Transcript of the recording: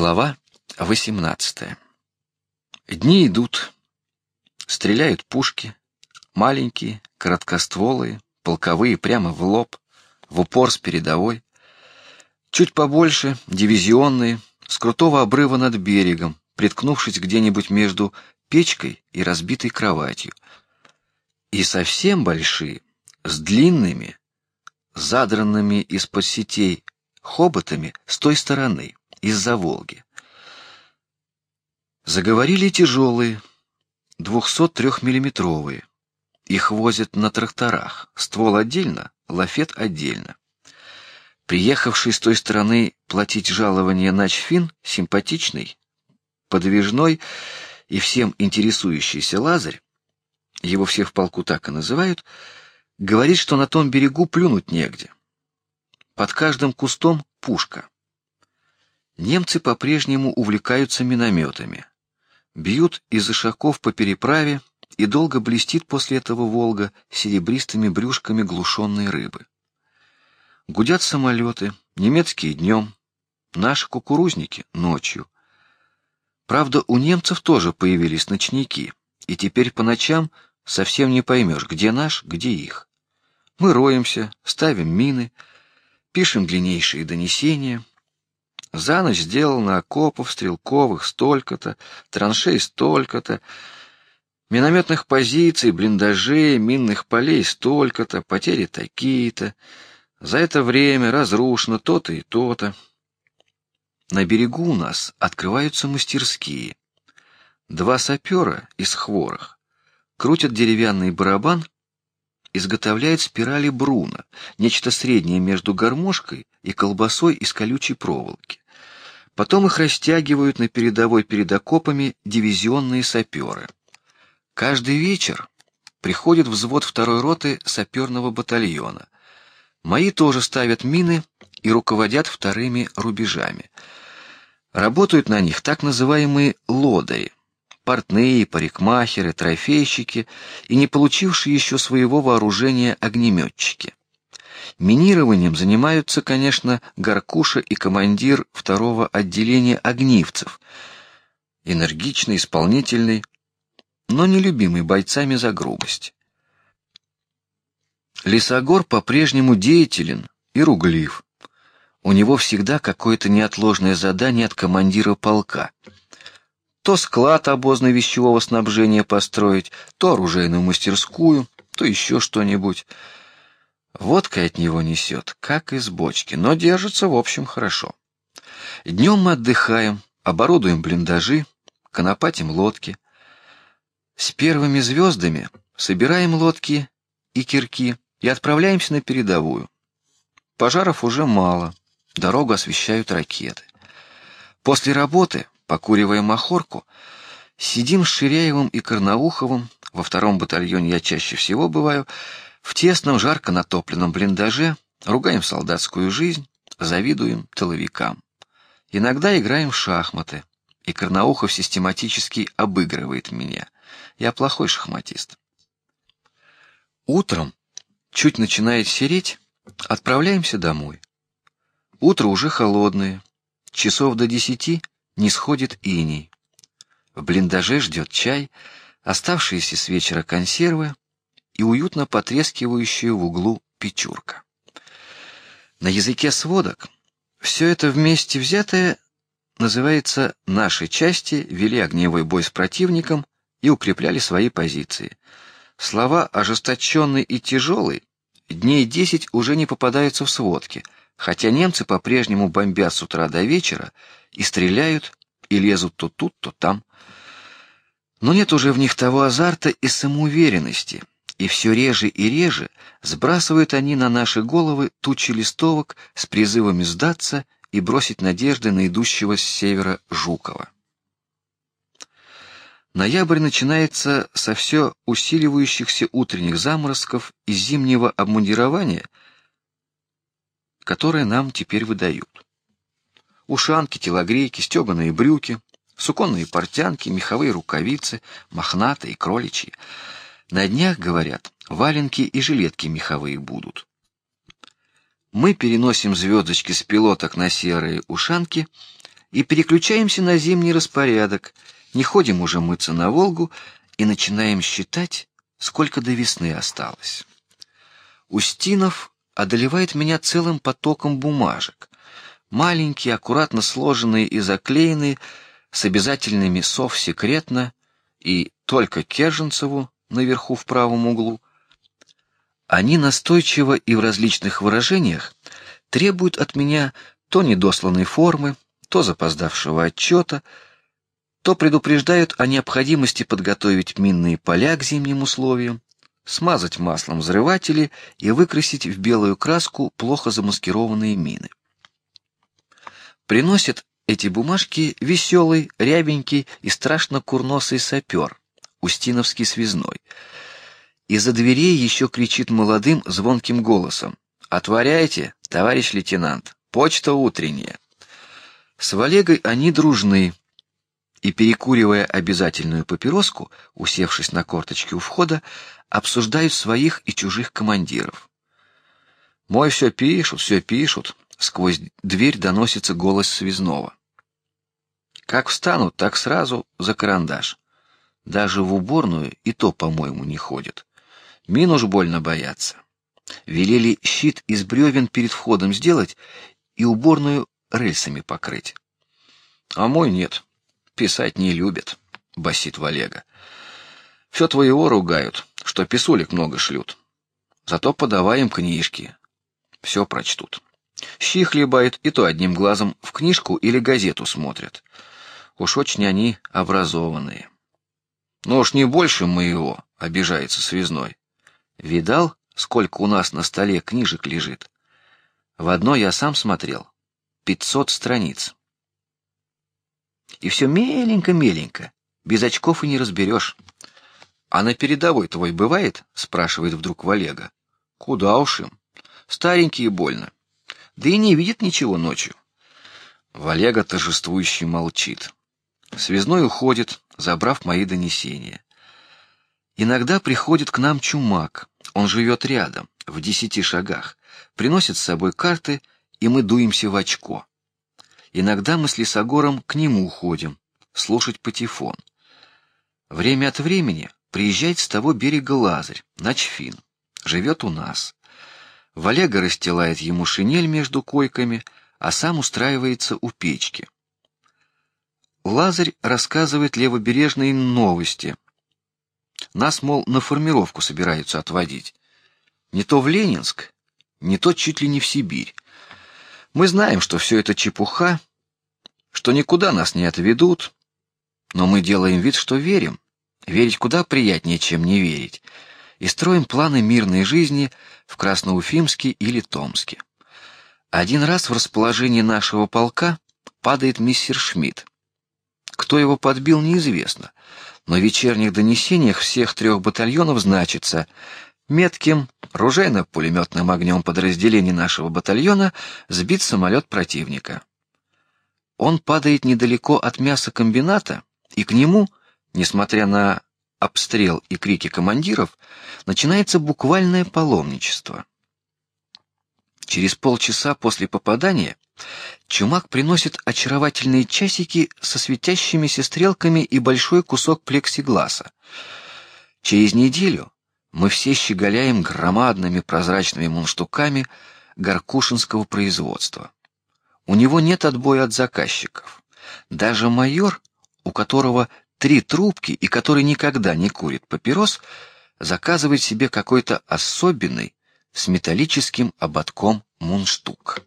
Глава 18. Дни идут, стреляют пушки, маленькие, короткостволые, полковые прямо в лоб, в упор с передовой, чуть побольше дивизионные, с крутого обрыва над берегом, приткнувшись где-нибудь между печкой и разбитой кроватью, и совсем большие, с длинными, задранными из-под сетей хоботами с той стороны из-за Волги. Заговорили тяжелые, 203-миллиметровые. Их возят на тракторах, ствол отдельно, лафет отдельно. Приехавший с той стороны платить жалование начфин, симпатичный, подвижной и всем интересующийся Лазарь, его все в полку так и называют, говорит, что на том берегу плюнуть негде. Под каждым кустом пушка. Немцы по-прежнему увлекаются минометами, бьют из ишаков по переправе, и долго блестит после этого Волга серебристыми брюшками глушенной рыбы. Гудят самолеты, немецкие днем, наши кукурузники ночью. Правда, у немцев тоже появились ночники, и теперь по ночам совсем не поймешь, где наш, где их. Мы роемся, ставим мины, пишем длиннейшие донесения, за ночь сделано окопов стрелковых столько-то, траншей столько-то, минометных позиций, блиндажей, минных полей столько-то, потери такие-то. За это время разрушено то-то и то-то. На берегу у нас открываются мастерские. Два сапера из хворых крутят деревянный барабан, изготовляют спирали Бруна, нечто среднее между гармошкой и колбасой из колючей проволоки. Потом их растягивают на передовой перед окопами дивизионные саперы. Каждый вечер приходит взвод второй роты саперного батальона. Мои тоже ставят мины и руководят вторыми рубежами. Работают на них так называемые лодыри, портные, парикмахеры, трофейщики и не получившие еще своего вооружения огнеметчики. Минированием занимаются, конечно, Гаркуша и командир второго отделения огнивцев, энергичный, исполнительный, но не любимый бойцами за грубость. Лисогор по-прежнему деятелен и руглив. У него всегда какое-то неотложное задание от командира полка. То склад обозно-вещевого снабжения построить, то оружейную мастерскую, то еще что-нибудь. Водкой от него несет, как из бочки, но держится в общем хорошо. Днем мы отдыхаем, оборудуем блиндажи, конопатим лодки. С первыми звездами собираем лодки и кирки и отправляемся на передовую. Пожаров уже мало, дорогу освещают ракеты. После работы, покуривая махорку, сидим с Ширяевым и Карнауховым. Во втором батальоне я чаще всего бываю в тесном, жарко натопленном блиндаже ругаем солдатскую жизнь, завидуем тыловикам. Иногда играем в шахматы, и Карнаухов систематически обыгрывает меня. Я плохой шахматист. Утром, чуть начинает сереть, отправляемся домой. Утро уже холодное, часов до десяти не сходит иней. В блиндаже ждет чай, оставшиеся с вечера консервы, и уютно потрескивающую в углу печурка. На языке сводок все это вместе взятое называется наши части вели огневой бой с противником и укрепляли свои позиции. Слова ожесточенный и тяжелый дней десять уже не попадаются в сводки, хотя немцы по-прежнему бомбят с утра до вечера и стреляют и лезут то тут, то там. Но нет уже в них того азарта и самоуверенности, и все реже и реже сбрасывают они на наши головы тучи листовок с призывами сдаться и бросить надежды на идущего с севера Жукова. Ноябрь начинается со все усиливающихся утренних заморозков и зимнего обмундирования, которое нам теперь выдают. Ушанки, телогрейки, стеганые брюки, суконные портянки, меховые рукавицы, мохнатые, кроличьи. На днях, говорят, валенки и жилетки меховые будут. Мы переносим звездочки с пилоток на серые ушанки и переключаемся на зимний распорядок. Не ходим уже мыться на Волгу и начинаем считать, сколько до весны осталось. Устинов одолевает меня целым потоком бумажек, маленькие, аккуратно сложенные и заклеенные, с обязательными сов секретно и только Керженцеву наверху в правом углу. Они настойчиво и в различных выражениях требуют от меня то недосланной формы, то запоздавшего отчета, то предупреждают о необходимости подготовить минные поля к зимним условиям, смазать маслом взрыватели и выкрасить в белую краску плохо замаскированные мины. Приносит эти бумажки веселый, рябенький и страшно курносый сапер, Устиновский связной. Из-за дверей еще кричит молодым звонким голосом: "Отворяйте, товарищ лейтенант, почта утренняя". С Валегой они дружны, и перекуривая обязательную папироску, усевшись на корточки у входа, обсуждают своих и чужих командиров. Мой все пишут, все пишут. Сквозь дверь доносится голос связного. Как встанут, так сразу за карандаш. Даже в уборную и то, по-моему, не ходят. Мин уж больно боятся. Велели щит из бревен перед входом сделать и уборную рельсами покрыть. А мой нет, писать не любит, басит Валега. Все твоего ругают, что писулек много шлют. Зато подавай им книжки, все прочтут. Щи хлебают и то одним глазом в книжку или газету смотрят. Уж очень они образованные. Но уж не больше моего, обижается связной. Видал, сколько у нас на столе книжек лежит? В одной я сам смотрел, пятьсот страниц. И все меленько-меленько, без очков и не разберешь. А на передовой твой бывает? спрашивает вдруг Валега. Куда уж им? Старенький и больно. Да и не видит ничего ночью. Валега торжествующе молчит. Связной уходит, забрав мои донесения. Иногда приходит к нам чумак. Он живет рядом, в десяти шагах, приносит с собой карты, и мы дуемся в очко. Иногда мы с Лисогором к нему уходим, слушать патефон. Время от времени приезжает с того берега Лазарь, Начфин, живет у нас. Валега расстилает ему шинель между койками, а сам устраивается у печки. Лазарь рассказывает левобережные новости. Нас, мол, на формировку собираются отводить. Не то в Ленинск, не то чуть ли не в Сибирь. Мы знаем, что все это чепуха, что никуда нас не отведут, но мы делаем вид, что верим. Верить куда приятнее, чем не верить, и строим планы мирной жизни в Красноуфимске или Томске. Один раз в расположении нашего полка падает мистер Шмидт. Кто его подбил, неизвестно, но в вечерних донесениях всех трех батальонов значится метким ружейно-пулеметным огнем подразделений нашего батальона сбит самолет противника. Он падает недалеко от мясокомбината, и к нему, несмотря на обстрел и крики командиров, начинается буквальное паломничество. Через полчаса после попадания Чумак приносит очаровательные часики со светящимися стрелками и большой кусок плексигласа. Через неделю мы все щеголяем громадными прозрачными мундштуками горкушинского производства. У него нет отбоя от заказчиков. Даже майор, у которого три трубки и который никогда не курит папирос, заказывает себе какой-то особенный с металлическим ободком мундштук.